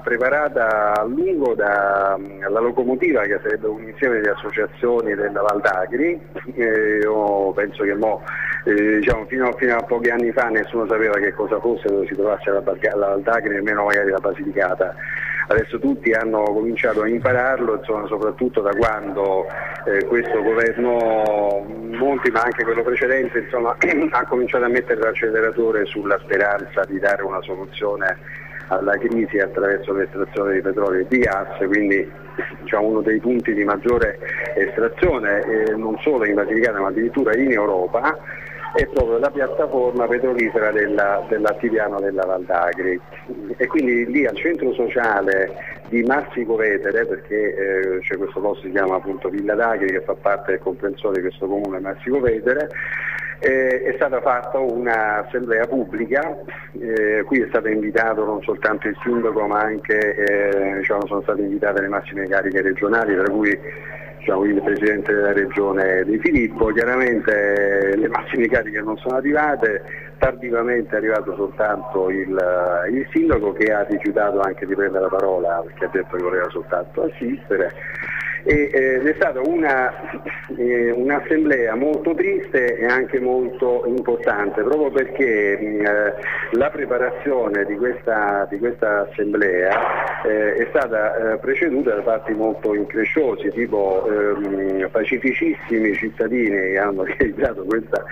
preparata a lungo dalla locomotiva che sarebbe un insieme di associazioni della Valdagri, eh, io penso che mo, eh, diciamo, fino, fino, a pochi anni fa nessuno sapeva che cosa fosse dove si trovasse la, la Valdagri, nemmeno magari la Basilicata. Adesso tutti hanno cominciato a impararlo, insomma, soprattutto da quando eh, questo governo, molti ma anche quello precedente, insomma, ha cominciato a mettere l'acceleratore sulla speranza di dare una soluzione alla crisi attraverso l'estrazione di petrolio e di gas, quindi diciamo, uno dei punti di maggiore estrazione eh, non solo in Basilicata ma addirittura in Europa è proprio la piattaforma petrolifera della, dell'Attiviano della Valdagri e quindi lì al centro sociale di Massico Vetere, perché eh, c'è questo posto che si chiama appunto Villa d'Agri che fa parte del comprensore di questo comune Massico Vetere, eh, è stata fatta un'assemblea pubblica, eh, qui è stato invitato non soltanto il sindaco ma anche eh, diciamo, sono state invitate le massime cariche regionali, tra cui diciamo, il Presidente della Regione Di Filippo, chiaramente le massime cariche non sono arrivate, tardivamente è arrivato soltanto il, il Sindaco che ha rifiutato anche di prendere la parola perché ha detto che voleva soltanto assistere ed è stata una, eh, un'assemblea molto triste e anche molto importante proprio perché eh, la preparazione di questa, di questa assemblea eh, è stata eh, preceduta da fatti molto incresciosi tipo ehm, pacificissimi cittadini che hanno realizzato questa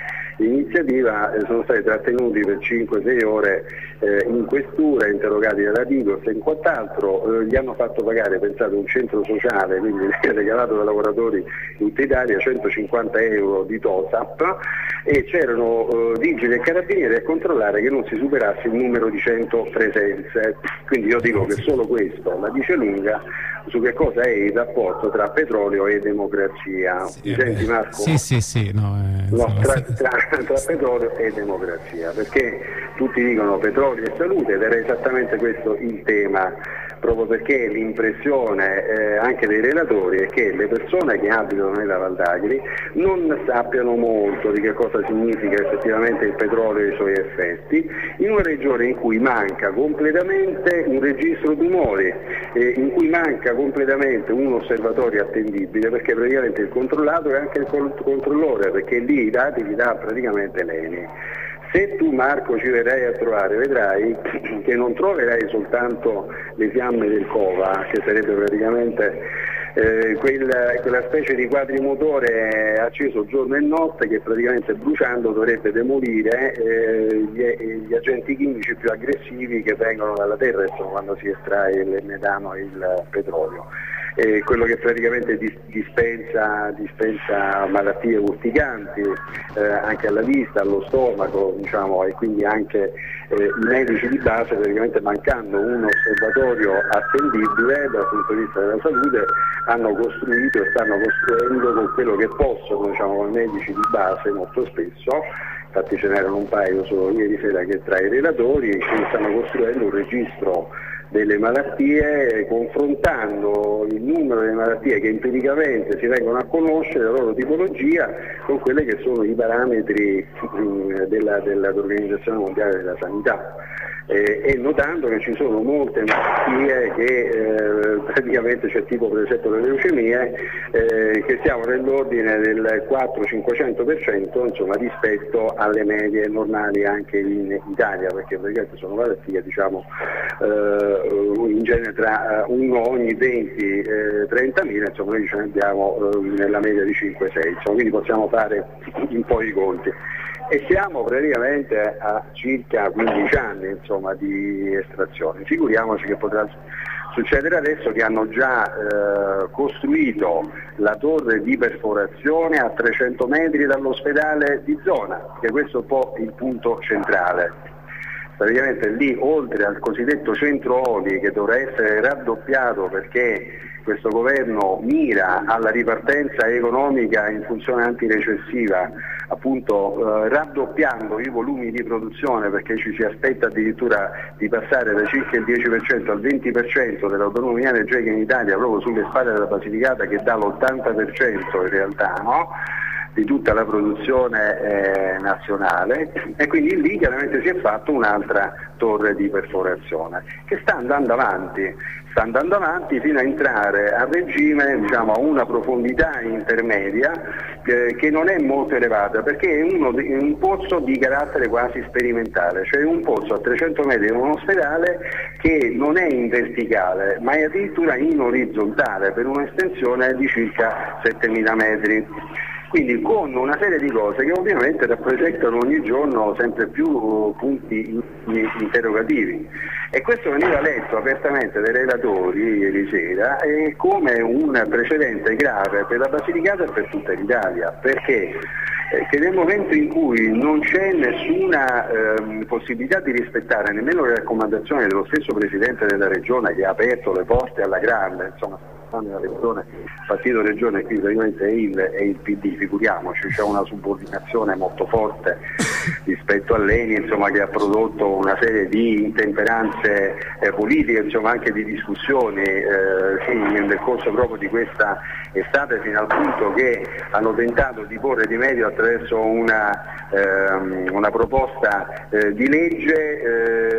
iniziativa eh, sono stati trattenuti per 5-6 ore eh, in questura, interrogati dalla Digos e in quant'altro, eh, gli hanno fatto pagare, pensate, un centro sociale, quindi regalato dai lavoratori in tutta Italia 150 euro di TOSAP e c'erano vigili e carabinieri a controllare che non si superasse il numero di 100 presenze. Quindi io dico che solo questo la dice lunga su che cosa è il rapporto tra petrolio e democrazia. Sì, senti Marco? Sì, sì, sì. No, eh, no, tra, tra, tra, petrolio e democrazia, perché tutti dicono petrolio e salute ed era esattamente questo il tema proprio perché l'impressione eh, anche dei relatori è che le persone che abitano nella Valdagri non sappiano molto di che cosa significa effettivamente il petrolio e i suoi effetti, in una regione in cui manca completamente un registro tumori, eh, in cui manca completamente un osservatorio attendibile perché praticamente il controllato è anche il controllore perché lì i dati li dà praticamente l'ENI. Se tu Marco ci verrai a trovare vedrai che non troverai soltanto le fiamme del Cova, che sarebbe praticamente eh, quella, quella, specie di quadrimotore acceso giorno e notte che praticamente bruciando dovrebbe demolire eh, gli, gli, agenti chimici più aggressivi che vengono dalla terra quando si estrae il metano e il petrolio eh, quello che praticamente dispensa, dispensa malattie urticanti eh, anche alla vista, allo stomaco diciamo, e quindi anche eh, i medici di base praticamente mancando un osservatorio attendibile dal punto di vista della salute hanno costruito e stanno costruendo con quello che possono diciamo, con i medici di base molto spesso. Infatti ce n'erano un paio solo ieri sera che tra i relatori stanno costruendo un registro delle malattie confrontando il numero delle malattie che empiricamente si vengono a conoscere, la loro tipologia, con quelli che sono i parametri mm, dell'Organizzazione Mondiale della Sanità eh, e notando che ci sono molte malattie che eh, praticamente c'è tipo per esempio le leucemie eh, che siamo nell'ordine del 4-500% insomma, rispetto alle medie normali anche in Italia perché praticamente sono malattie diciamo eh, in genere tra eh, uno ogni 20-30 mila insomma noi ce ne abbiamo eh, nella media di 5-6 quindi possiamo fare un po' i conti e siamo praticamente a circa 15 anni insomma, di estrazione. Figuriamoci che potrà succedere adesso che hanno già eh, costruito la torre di perforazione a 300 metri dall'ospedale di zona, che questo è un po' il punto centrale. Praticamente lì oltre al cosiddetto centro oli che dovrà essere raddoppiato perché questo governo mira alla ripartenza economica in funzione antirecessiva, appunto eh, raddoppiando i volumi di produzione perché ci si aspetta addirittura di passare da circa il 10% al 20% dell'autonomia energetica in Italia proprio sulle spalle della Basilicata che dà l'80% in realtà, no? Di tutta la produzione eh, nazionale. E quindi lì chiaramente si è fatta un'altra torre di perforazione che sta andando avanti, sta andando avanti fino a entrare a regime diciamo, a una profondità intermedia eh, che non è molto elevata perché è uno, un pozzo di carattere quasi sperimentale, cioè un pozzo a 300 metri di un ospedale che non è in verticale ma è addirittura in orizzontale per un'estensione di circa 7000 metri quindi con una serie di cose che ovviamente rappresentano ogni giorno sempre più uh, punti interrogativi. E questo veniva letto apertamente dai relatori ieri sera come un precedente grave per la Basilicata e per tutta l'Italia. Perché? Eh, che nel momento in cui non c'è nessuna ehm, possibilità di rispettare nemmeno le raccomandazioni dello stesso Presidente della Regione che ha aperto le porte alla grande, insomma, nella regione, il partito regione qui praticamente è il, è il PD, figuriamoci, c'è una subordinazione molto forte rispetto a Leni insomma, che ha prodotto una serie di intemperanze eh, politiche, insomma, anche di discussioni eh, sì, nel corso proprio di questa estate fino al punto che hanno tentato di porre rimedio attraverso una, ehm, una proposta eh, di legge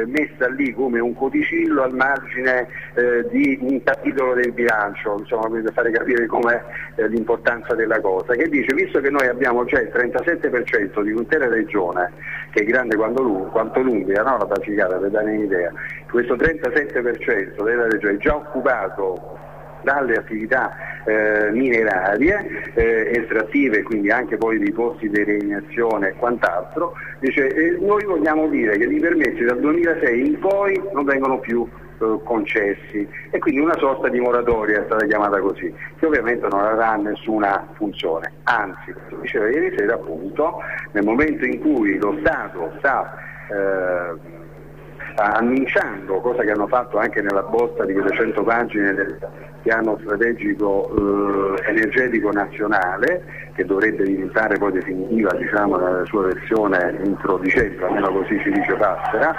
eh, messa lì come un codicillo al margine eh, di un capitolo del bilancio, insomma, per fare capire com'è eh, l'importanza della cosa, che dice visto che noi abbiamo già il 37% di un'intera regione che è grande quanto, quanto l'Umbria, no? la Basilicata per dare un'idea, questo 37% della regione è già occupato dalle attività eh, minerarie, eh, estrattive, quindi anche poi dei posti di reinazione e quant'altro, dice eh, noi vogliamo dire che i permessi dal 2006 in poi non vengono più concessi. E quindi una sorta di moratoria è stata chiamata così, che ovviamente non avrà nessuna funzione, anzi, come diceva ieri sera appunto, nel momento in cui lo Stato sta eh, annunciando, cosa che hanno fatto anche nella bozza di quelle 100 pagine del piano strategico eh, energetico nazionale, che dovrebbe diventare poi definitiva diciamo, nella sua versione entro dicembre, almeno così ci dice Passera,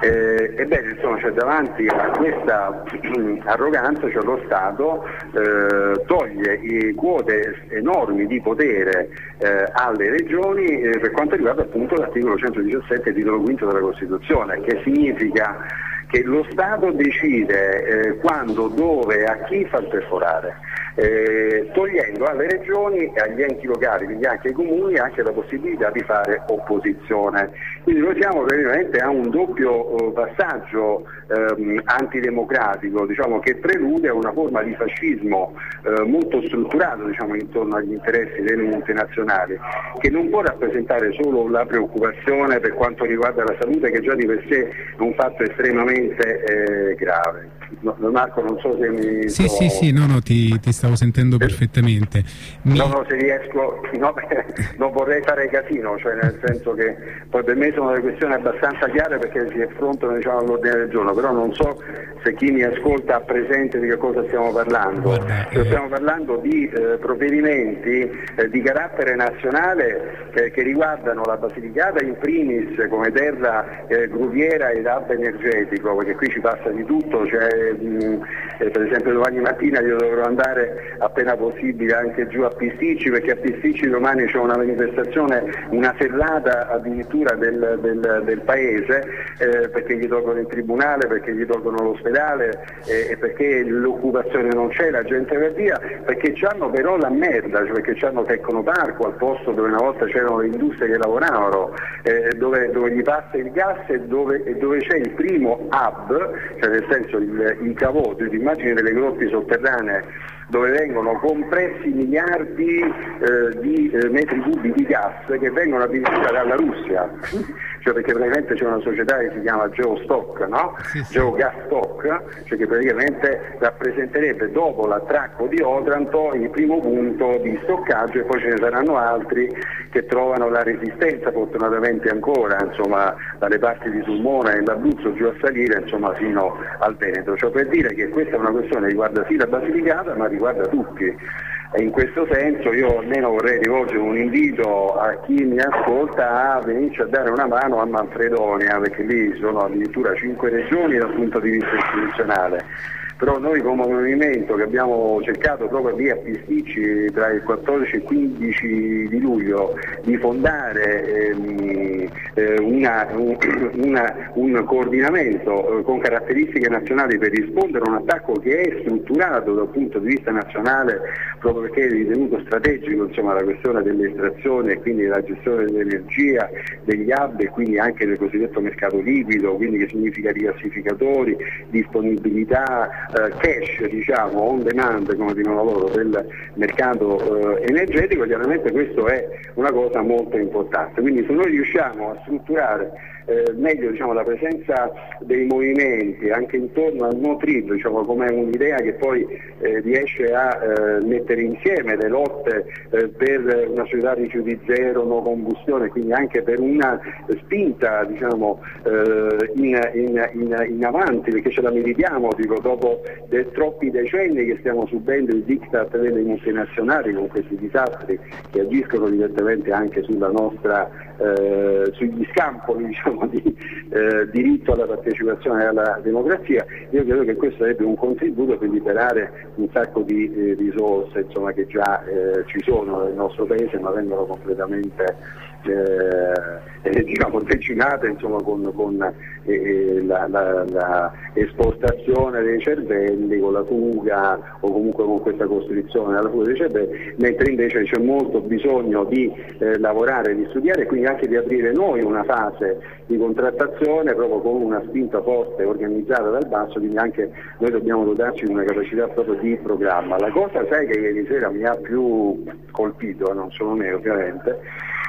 eh, ebbene, insomma, cioè, davanti a questa arroganza cioè, lo Stato eh, toglie quote enormi di potere eh, alle regioni eh, per quanto riguarda appunto l'articolo 117 titolo quinto della Costituzione, che significa che lo Stato decide eh, quando, dove e a chi far perforare eh, togliendo alle regioni e agli enti locali, quindi anche ai comuni, anche la possibilità di fare opposizione. Quindi noi siamo praticamente a un doppio eh, passaggio ehm, antidemocratico diciamo, che prelude a una forma di fascismo eh, molto strutturato diciamo, intorno agli interessi delle multinazionali, che non può rappresentare solo la preoccupazione per quanto riguarda la salute, che già di per sé è un fatto estremamente eh, grave. Marco, non so se mi. Sì, sto... sì, sì, no, no, ti, ti stavo sentendo perfettamente. Mi... No, no, se riesco, no, non vorrei fare casino, cioè nel senso che poi per me sono delle questioni abbastanza chiare perché si affrontano diciamo, all'ordine del giorno, però non so se chi mi ascolta ha presente di che cosa stiamo parlando. Guarda, cioè, eh... Stiamo parlando di eh, provvedimenti eh, di carattere nazionale che riguardano la Basilicata in primis come terra eh, gruviera ed hub energetico, perché qui ci passa di tutto, cioè, mh, eh, per esempio domani mattina io dovrò andare appena possibile anche giù a Pisticci perché a Pisticci domani c'è una manifestazione, una serrata addirittura del, del, del paese eh, perché gli tolgono il tribunale, perché gli tolgono l'ospedale eh, perché l'occupazione non c'è, la gente va via, perché hanno però la merda, cioè perché hanno Tecnoparco al posto dove una volta c'erano le industrie che lavoravano, eh, dove, dove, gli passa il gas e dove, e dove, c'è il primo hub, cioè nel senso il, il cavoto, l'immagine delle grotte sotterranee dove vengono compressi miliardi eh, di eh, metri cubi di gas che vengono addirittura dalla Russia, cioè perché praticamente c'è una società che si chiama Geostock, no? sì, sì. Geogastock, cioè che praticamente rappresenterebbe dopo l'attracco di Otranto il primo punto di stoccaggio e poi ce ne saranno altri che trovano la resistenza fortunatamente ancora, insomma, dalle parti di Sulmona e l'Abruzzo giù a salire insomma, fino al Veneto, cioè per dire che questa è una questione che riguarda sì la Basilicata ma riguarda tutti. E in questo senso io almeno vorrei rivolgere un invito a chi mi ascolta a venirci a dare una mano a Manfredonia, perché lì sono addirittura cinque regioni dal punto di vista istituzionale però noi come movimento che abbiamo cercato proprio a Pisticci tra il 14 e il 15 di luglio di fondare ehm, eh, una, una, un coordinamento eh, con caratteristiche nazionali per rispondere a un attacco che è strutturato dal punto di vista nazionale proprio perché è ritenuto strategico insomma, la questione dell'estrazione e quindi della gestione dell'energia, degli hub e quindi anche del cosiddetto mercato liquido, quindi che significa rigassificatori, disponibilità, cash diciamo, on demand come dicono loro del mercato eh, energetico, chiaramente questo è una cosa molto importante. Quindi se noi riusciamo a strutturare eh, meglio diciamo, la presenza dei movimenti anche intorno al no trip diciamo, come un'idea che poi eh, riesce a eh, mettere insieme le lotte eh, per una società di rifiuti zero, no combustione, quindi anche per una spinta diciamo, eh, in, in, in, in, avanti, perché ce la meritiamo dico, dopo de, troppi decenni che stiamo subendo il diktat delle multinazionali con questi disastri che agiscono direttamente anche sulla nostra, eh, sugli scampoli diciamo, di eh, diritto alla partecipazione alla democrazia, io credo che questo sarebbe un contributo per liberare un sacco di eh, risorse insomma, che già eh, ci sono nel nostro Paese ma vengono completamente eh, eh, diciamo, decinate insomma, con, con eh, eh, la, la, la, esportazione dei cervelli, con la fuga o comunque con questa costrizione alla fuga dei cervelli, mentre invece c'è molto bisogno di eh, lavorare, di studiare e quindi anche di aprire noi una fase di contrattazione proprio con una spinta forte organizzata dal basso, quindi anche noi dobbiamo dotarci di una capacità proprio di programma. La cosa sai che ieri sera mi ha più colpito, non solo me ovviamente,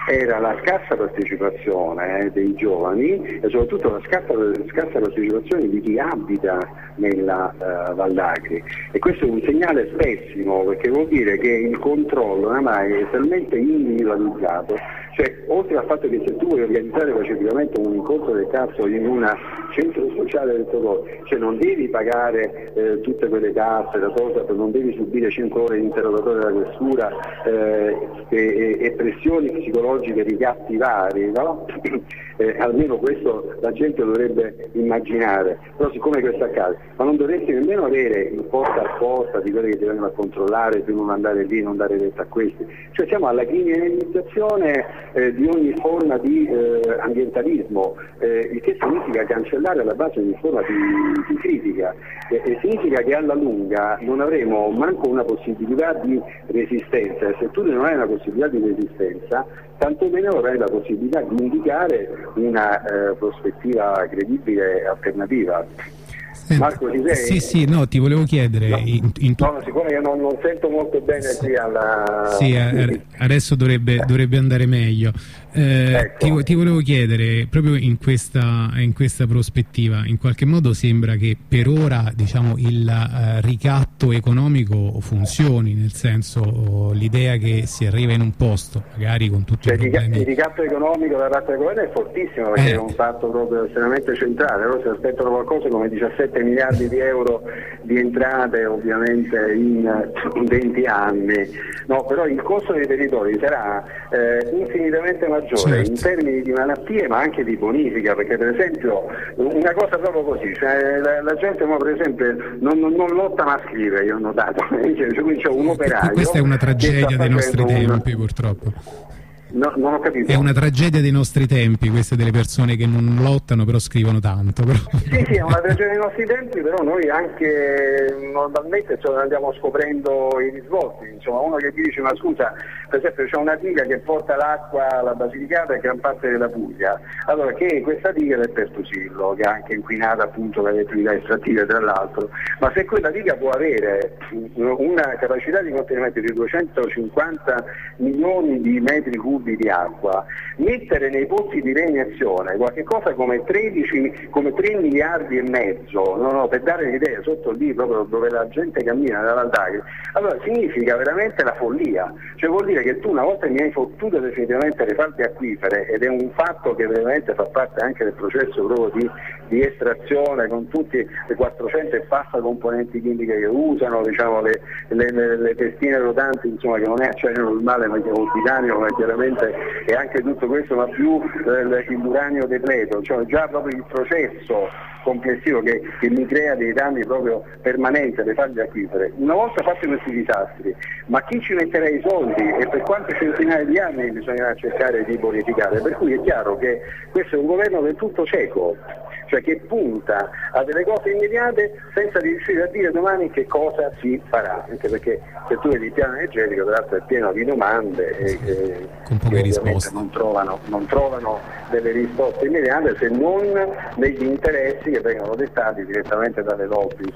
era la scarsa partecipazione eh, dei giovani e soprattutto la scarsa, scarsa, partecipazione di chi abita nella uh, Vallagri e questo è un segnale pessimo perché vuol dire che il controllo oramai è talmente individualizzato cioè, oltre al fatto che se tu vuoi organizzare pacificamente un incontro del cazzo in un centro sociale del tuo cioè non devi pagare eh, tutte quelle tasse da TOSAP, non devi subire 5 ore di interrogatorio della questura eh, e, e, pressioni psicologiche di gatti vari, no? eh, almeno questo la gente dovrebbe immaginare, però siccome questo accade, ma non dovresti nemmeno avere il porta a porta di quelli che ti vengono a controllare, tu non andare lì, non dare retta a questi, cioè siamo alla criminalizzazione eh, di ogni forma di eh, ambientalismo, eh, il che significa cancellare alla base ogni forma di, di critica e significa che alla lunga non avremo manco una possibilità di resistenza e se tu non hai una possibilità di resistenza tanto meno avrai la possibilità di indicare una eh, prospettiva credibile e alternativa. Marco, ci sei? Sì, sì, no, ti volevo chiedere. No, in, in tu... no siccome io non, non, sento molto bene sì. qui alla. Sì, adesso dovrebbe, dovrebbe andare meglio. Eh, ecco. ti, ti, volevo chiedere, proprio in questa, in questa, prospettiva, in qualche modo sembra che per ora diciamo, il uh, ricatto economico funzioni, nel senso l'idea che si arriva in un posto, magari con tutti cioè, i problemi... Il ricatto economico da parte del governo è fortissimo perché eh. è un fatto proprio estremamente centrale, loro si aspettano qualcosa come 17 miliardi di euro di entrate ovviamente in 20 anni, no, però il costo dei territori sarà eh, infinitamente maggiore maggiore certo. in termini di malattie ma anche di bonifica, perché per esempio una cosa proprio così, cioè, la, la, gente ma, per esempio non, non, non, lotta ma scrive, io ho notato, cioè, c'è un operaio. Questa è una tragedia dei nostri tempi un... purtroppo. No, non ho capito. È una tragedia dei nostri tempi, queste delle persone che non lottano però scrivono tanto. Però. Sì, sì, è una tragedia dei nostri tempi, però noi anche normalmente cioè, andiamo scoprendo i risvolti. Insomma, uno che dice, ma scusa, per esempio c'è una diga che porta l'acqua alla Basilicata e gran parte della Puglia. Allora, che questa diga è del Pertusillo, che è anche inquinata appunto dalle attività estrattive tra l'altro, ma se quella diga può avere una capacità di contenimento di 250 milioni di metri cubi cubi di acqua, mettere nei pozzi di reiniezione qualche cosa come, 13, come 3 miliardi e mezzo, no, no, per dare un'idea, sotto lì proprio dove la gente cammina nella Valdagri, allora significa veramente la follia, cioè vuol dire che tu una volta mi hai fottuto definitivamente le falde acquifere ed è un fatto che veramente fa parte anche del processo proprio di, di estrazione con tutte le 400 e passa componenti chimiche che usano, diciamo, le, le, le, testine rotanti insomma, che non è acciaio normale ma che è un titanio ma chiaramente e anche tutto questo, ma più eh, il uranio depleto, cioè già proprio il processo complessivo che, che, mi crea dei danni proprio permanenti alle falde acquifere. Una volta fatti questi disastri, ma chi ci metterà i soldi e per quante centinaia di anni bisognerà cercare di bonificare? Per cui è chiaro che questo è un governo del tutto cieco cioè che punta a delle cose immediate senza riuscire a dire domani che cosa si farà, anche perché se tu vedi il piano energetico tra l'altro è pieno di domande e, e con poche risposte non trovano, non trovano, delle risposte immediate se non negli interessi che vengono dettati direttamente dalle lobby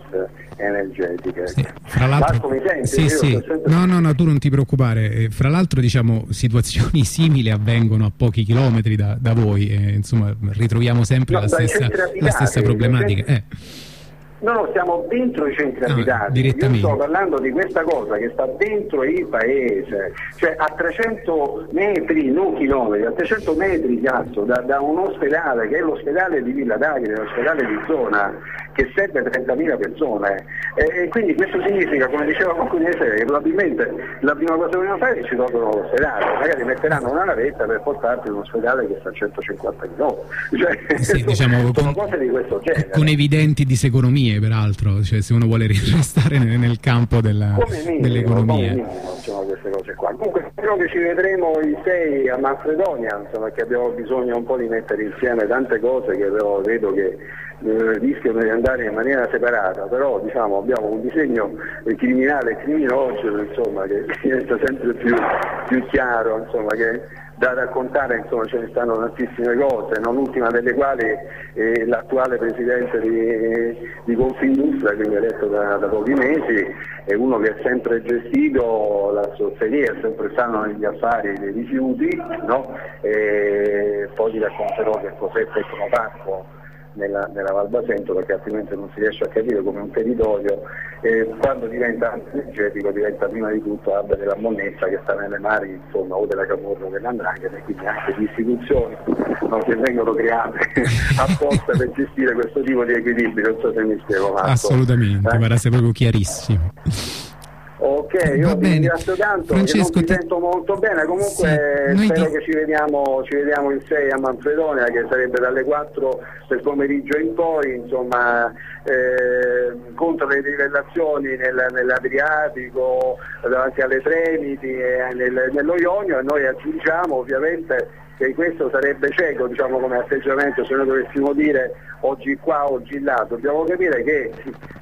energetiche. Sì. Fra l'altro, Marco, mi Sì, sì. No, no, no, tu non ti preoccupare. Eh, fra l'altro, diciamo, situazioni simili avvengono a pochi chilometri da, da voi. Eh, insomma, ritroviamo sempre no, la, stessa, la, stessa, problematica. Eh. No, no, siamo dentro i centri no, abitati. Io sto parlando di questa cosa che sta dentro il paese, cioè a 300 metri, non chilometri, a 300 metri cazzo, da, da un ospedale che è l'ospedale di Villa d'Agri, l'ospedale di zona, che serve 30.000 persone. E, e, quindi questo significa, come diceva qualcuno ieri sera, che probabilmente la prima cosa che vogliono fare è ci tolgono l'ospedale, magari metteranno una navetta per portarti in un ospedale che sta a 150 km. Cioè, sì, diciamo, con, cose di questo genere. Con evidenti diseconomie, peraltro, cioè, se uno vuole restare nel, nel campo della, minimo, dell'economia. Minimo, insomma, queste cose qua. Comunque spero che ci vedremo il 6 a Manfredonia, insomma, che abbiamo bisogno un po' di mettere insieme tante cose che però vedo che eh, rischiano di andare in maniera separata, però diciamo, abbiamo un disegno criminale e criminoso insomma, che diventa sempre più, più chiaro, insomma, che da raccontare insomma, ce ne stanno tantissime cose, non ultima delle quali eh, l'attuale presidente di, di Confindustria, quindi eletto da, da, pochi mesi, è uno che ha sempre gestito la sozzeria, sempre stato negli affari dei rifiuti, no? poi ti racconterò che cos'è Tecnoparco nella, nella Val Basento perché altrimenti non si riesce a capire come un territorio eh, quando diventa energetico diventa prima di tutto hub della monnezza che sta nelle mari insomma, o della Camorra o dell'Andrangheta e quindi anche di istituzioni no, che vengono create apposta per gestire questo tipo di equilibri, non so se mi spiego Marco. Assolutamente, eh? guarda sei proprio chiarissimo. Ok, io Va ti bene. ringrazio tanto, Francesco, non ti sento molto bene, comunque sì, spero ti... che ci vediamo, ci vediamo, il 6 a Manfredonia che sarebbe dalle 4 del pomeriggio in poi, insomma, eh, contro le rivellazioni nel, nell'Adriatico, davanti alle Tremiti e nel, nello Ionio e noi aggiungiamo ovviamente che questo sarebbe cieco diciamo, come atteggiamento se noi dovessimo dire oggi qua, oggi là, dobbiamo capire che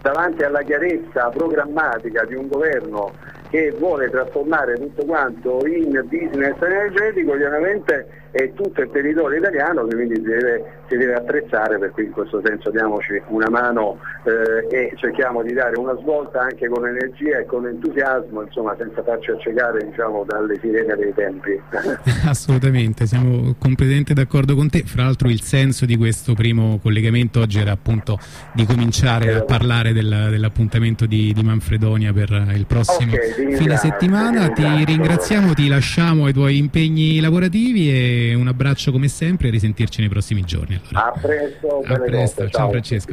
davanti alla chiarezza programmatica di un governo che vuole trasformare tutto quanto in business energetico, ovviamente è tutto il territorio italiano che quindi si deve, si deve attrezzare, per cui in questo senso diamoci una mano eh, e cerchiamo di dare una svolta anche con energia e con entusiasmo, insomma senza farci accecare diciamo, dalle sirene dei tempi. Assolutamente, siamo completamente d'accordo con te, fra l'altro il senso di questo primo collegamento oggi era appunto di cominciare a parlare del, dell'appuntamento di, di, Manfredonia per il prossimo okay, fine settimana, ti ringraziamo, ti lasciamo ai tuoi impegni lavorativi e un abbraccio come sempre e risentirci nei prossimi giorni. Allora. A presto, a presto. ciao, ciao Francesco.